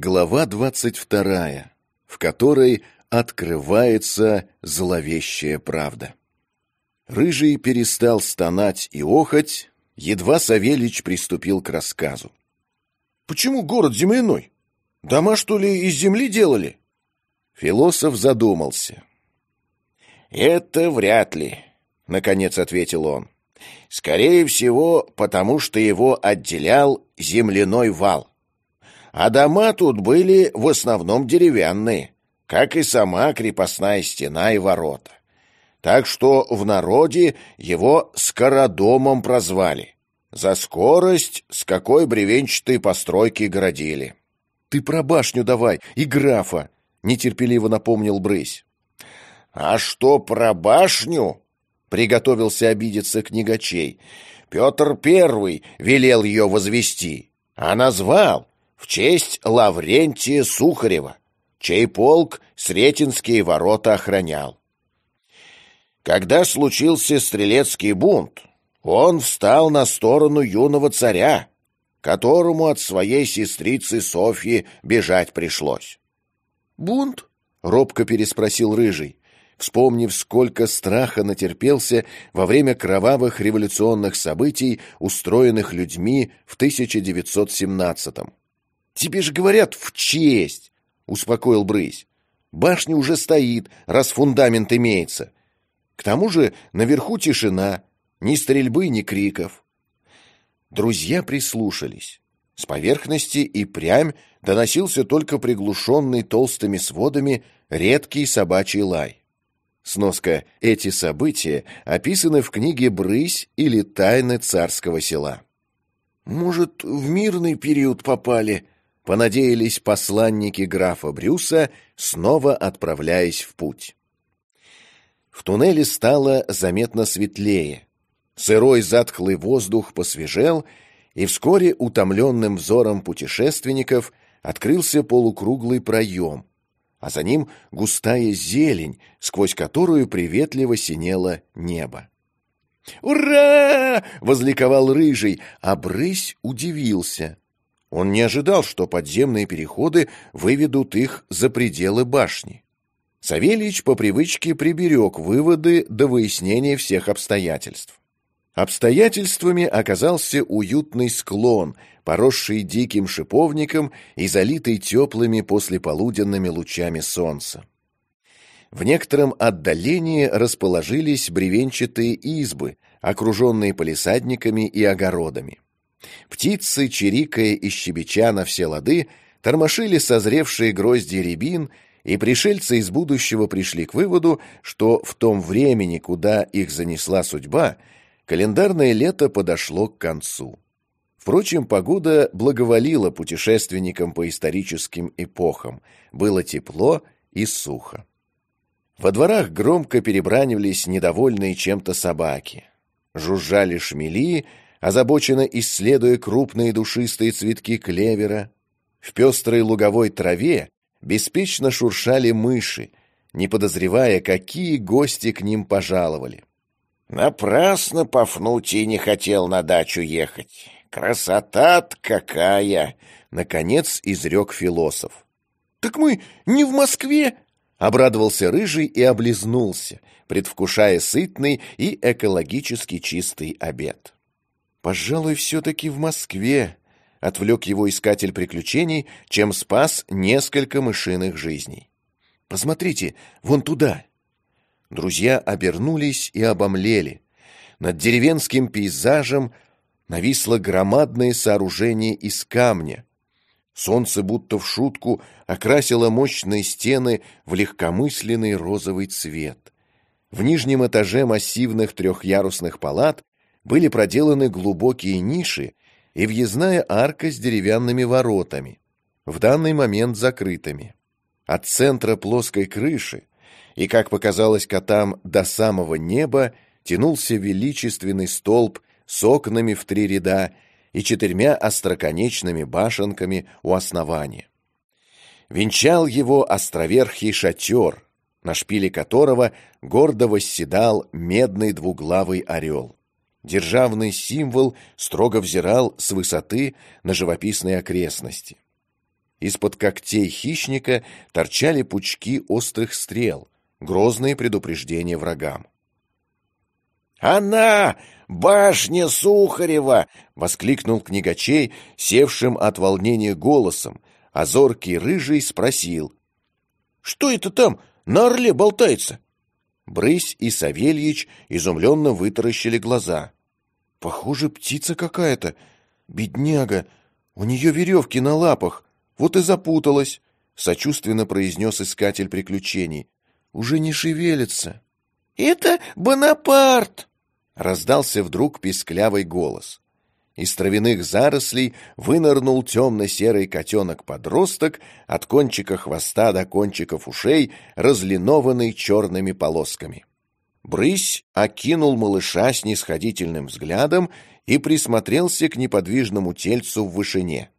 Глава двадцать вторая, в которой открывается зловещая правда. Рыжий перестал стонать и охоть, едва Савельич приступил к рассказу. «Почему город земляной? Дома, что ли, из земли делали?» Философ задумался. «Это вряд ли», — наконец ответил он. «Скорее всего, потому что его отделял земляной вал. А дома тут были в основном деревянные, как и сама крепостная стена и ворота. Так что в народе его скородомом прозвали. За скорость, с какой бревенчатые постройки городили. «Ты про башню давай и графа!» — нетерпеливо напомнил Брысь. «А что про башню?» — приготовился обидеться книгачей. «Петр Первый велел ее возвести, а назвал в честь Лаврентия Сухарева, чей полк Сретенские ворота охранял. Когда случился стрелецкий бунт, он встал на сторону юного царя, которому от своей сестрицы Софьи бежать пришлось. «Бунт?» — робко переспросил Рыжий, вспомнив, сколько страха натерпелся во время кровавых революционных событий, устроенных людьми в 1917-м. «Тебе же говорят в честь!» — успокоил Брысь. «Башня уже стоит, раз фундамент имеется. К тому же наверху тишина, ни стрельбы, ни криков». Друзья прислушались. С поверхности и прямь доносился только приглушенный толстыми сводами редкий собачий лай. Сноска «Эти события» описаны в книге «Брысь» или «Тайны царского села». «Может, в мирный период попали?» Понадеялись посланники графа Брюса, снова отправляясь в путь. В туннеле стало заметно светлее. Сырой затхлый воздух посвежел, и вскоре утомленным взором путешественников открылся полукруглый проем, а за ним густая зелень, сквозь которую приветливо синело небо. «Ура!» — возликовал Рыжий, а Брысь удивился — он не ожидал, что подземные переходы выведут их за пределы башни. Савельич по привычке приберег выводы до выяснения всех обстоятельств. Обстоятельствами оказался уютный склон, поросший диким шиповником и залитый теплыми послеполуденными лучами солнца. В некотором отдалении расположились бревенчатые избы, окруженные полисадниками и огородами. Птицы, чирикая и щебеча на все лады, тормошили созревшие грозди рябин, и пришельцы из будущего пришли к выводу, что в том времени, куда их занесла судьба, календарное лето подошло к концу. Впрочем, погода благоволила путешественникам по историческим эпохам. Было тепло и сухо. Во дворах громко перебранивались недовольные чем-то собаки. Жужжали шмели, озабоченно исследуя крупные душистые цветки клевера. В пестрой луговой траве беспечно шуршали мыши, не подозревая, какие гости к ним пожаловали. «Напрасно Пафнутий не хотел на дачу ехать. Красота-то какая!» — наконец изрек философ. «Так мы не в Москве!» — обрадовался Рыжий и облизнулся, предвкушая сытный и экологически чистый обед. «Пожалуй, все-таки в Москве», — отвлек его искатель приключений, чем спас несколько мышиных жизней. «Посмотрите, вон туда». Друзья обернулись и обомлели. Над деревенским пейзажем нависло громадное сооружение из камня. Солнце будто в шутку окрасило мощные стены в легкомысленный розовый цвет. В нижнем этаже массивных трехъярусных палат были проделаны глубокие ниши и въездная арка с деревянными воротами, в данный момент закрытыми. От центра плоской крыши и, как показалось котам, до самого неба тянулся величественный столб с окнами в три ряда и четырьмя остроконечными башенками у основания. Венчал его островерхий шатер, на шпиле которого гордо восседал медный двуглавый орел. Державный символ строго взирал с высоты на живописные окрестности. Из-под когтей хищника торчали пучки острых стрел, грозные предупреждения врагам. «Она! Башня Сухарева!» — воскликнул книгачей, севшим от волнения голосом, а зоркий рыжий спросил. «Что это там на орле болтается?» Брысь и Савельич изумленно вытаращили глаза. «Похоже, птица какая-то. Бедняга! У нее веревки на лапах, вот и запуталась!» — сочувственно произнес искатель приключений. «Уже не шевелится». «Это Бонапарт!» — раздался вдруг писклявый голос. Из травяных зарослей вынырнул темно-серый котенок-подросток от кончика хвоста до кончиков ушей, разлинованный черными полосками. Брысь окинул малыша с нисходительным взглядом и присмотрелся к неподвижному тельцу в вышине.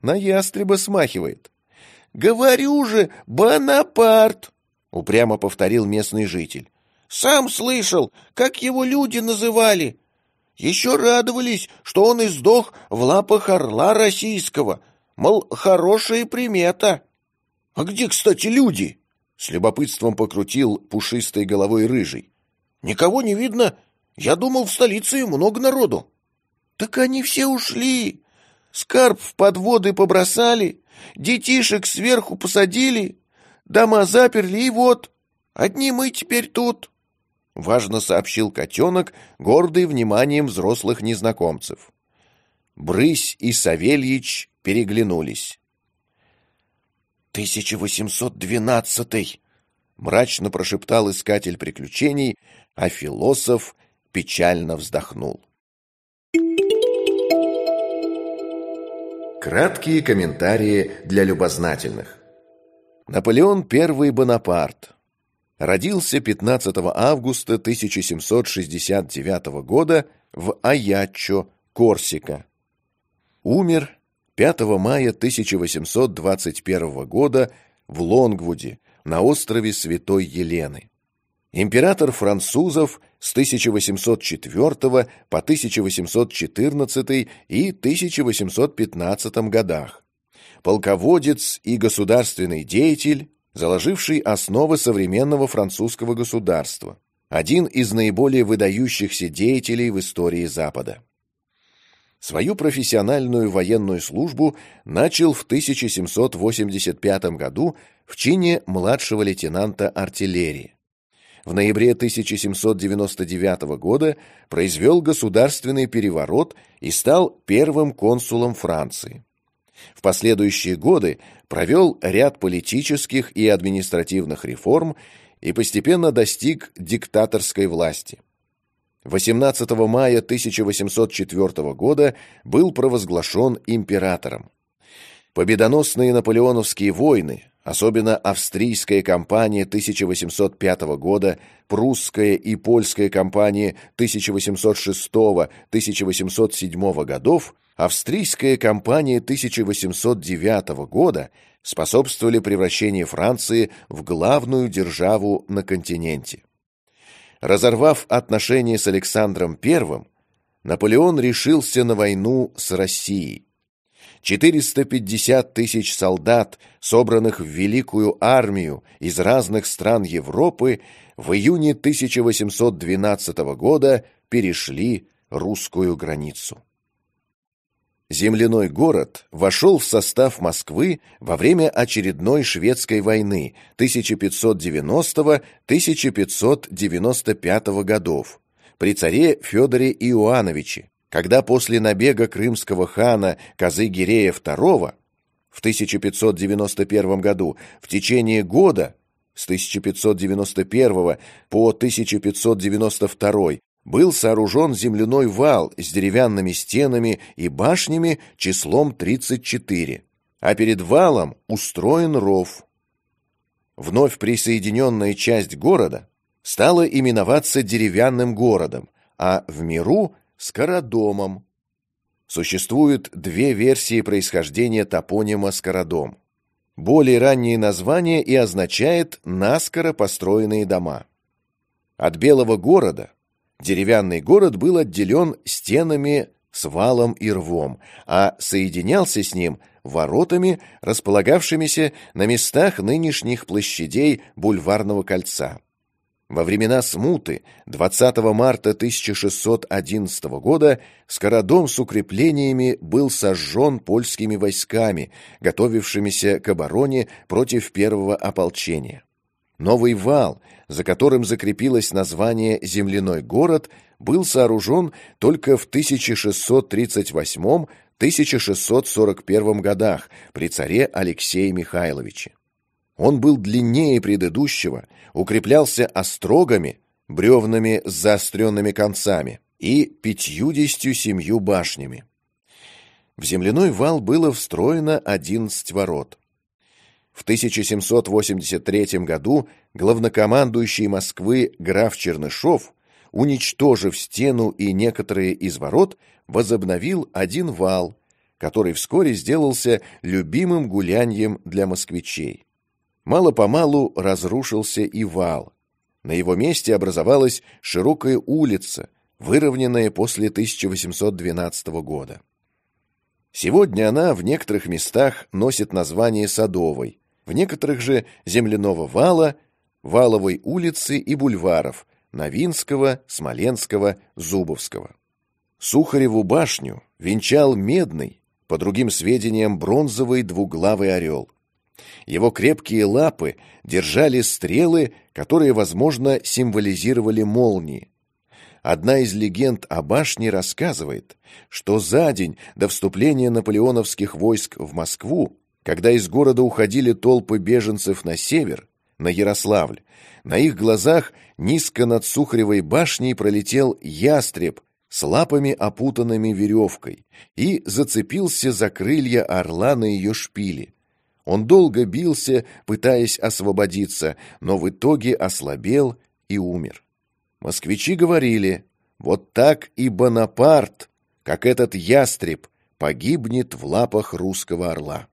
На ястреба смахивает. «Говорю же, Бонапарт!» — упрямо повторил местный житель. «Сам слышал, как его люди называли. Еще радовались, что он издох в лапах орла российского. Мол, хорошая примета. А где, кстати, люди? С любопытством покрутил пушистой головой рыжий. Никого не видно. Я думал, в столице много народу. Так они все ушли. Скарб в подводы побросали, детишек сверху посадили, дома заперли, и вот, одни мы теперь тут. — важно сообщил котенок, гордый вниманием взрослых незнакомцев. Брысь и Савельич переглянулись. «Тысяча восемьсот двенадцатый!» — мрачно прошептал искатель приключений, а философ печально вздохнул. Краткие комментарии для любознательных. Наполеон I Бонапарт родился 15 августа 1769 года в Аяччо, Корсика. Умер 5 мая 1821 года в Лонгвуде, на острове Святой Елены. Император французов с 1804 по 1814 и 1815 годах. Полководец и государственный деятель, заложивший основы современного французского государства, один из наиболее выдающихся деятелей в истории Запада. Свою профессиональную военную службу начал в 1785 году в чине младшего лейтенанта артиллерии. В ноябре 1799 года произвел государственный переворот и стал первым консулом Франции. В последующие годы провел ряд политических и административных реформ и постепенно достиг диктаторской власти. 18 мая 1804 года был провозглашен императором. Победоносные наполеоновские войны, особенно австрийская кампания 1805 года, прусская и польская кампания 1806-1807 годов, австрийская кампания 1809 года способствовали превращению Франции в главную державу на континенте. Разорвав отношения с Александром I, Наполеон решился на войну с Россией. 450 тысяч солдат, собранных в великую армию из разных стран Европы, в июне 1812 года перешли русскую границу. Земляной город вошел в состав Москвы во время очередной шведской войны 1590-1595 годов при царе Федоре Иоановиче, когда после набега крымского хана Казы-Гирея II в 1591 году в течение года с 1591 по 1592 был сооружен земляной вал с деревянными стенами и башнями числом 34, а перед валом устроен ров. Вновь присоединенная часть города стала именоваться деревянным городом, а в миру – Скородомом. Существуют две версии происхождения топонима Скородом. Более раннее название и означает «наскоро построенные дома». От Белого города Деревянный город был отделен стенами с валом и рвом, а соединялся с ним воротами, располагавшимися на местах нынешних площадей Бульварного кольца. Во времена смуты 20 марта 1611 года Скородом с укреплениями был сожжен польскими войсками, готовившимися к обороне против первого ополчения. Новый вал, за которым закрепилось название «Земляной город», был сооружен только в 1638-1641 годах при царе Алексее Михайловиче. Он был длиннее предыдущего, укреплялся острогами, бревнами с заостренными концами и пятьюдесятью семью башнями. В земляной вал было встроено одиннадцать ворот. В 1783 году главнокомандующий Москвы граф Чернышов, уничтожив стену и некоторые из ворот, возобновил один вал, который вскоре сделался любимым гуляньем для москвичей. Мало-помалу разрушился и вал. На его месте образовалась широкая улица, выровненная после 1812 года. Сегодня она в некоторых местах носит название Садовой, в некоторых же земляного вала, Валовой улицы и бульваров Новинского, Смоленского, Зубовского. Сухареву башню венчал медный, по другим сведениям, бронзовый двуглавый орел. Его крепкие лапы держали стрелы, которые, возможно, символизировали молнии. Одна из легенд о башне рассказывает, что за день до вступления наполеоновских войск в Москву, когда из города уходили толпы беженцев на север, на Ярославль, на их глазах низко над Сухаревой башней пролетел ястреб с лапами, опутанными веревкой, и зацепился за крылья орла на ее шпиле. Он долго бился, пытаясь освободиться, но в итоге ослабел и умер. Москвичи говорили, вот так и Бонапарт, как этот ястреб, погибнет в лапах русского орла.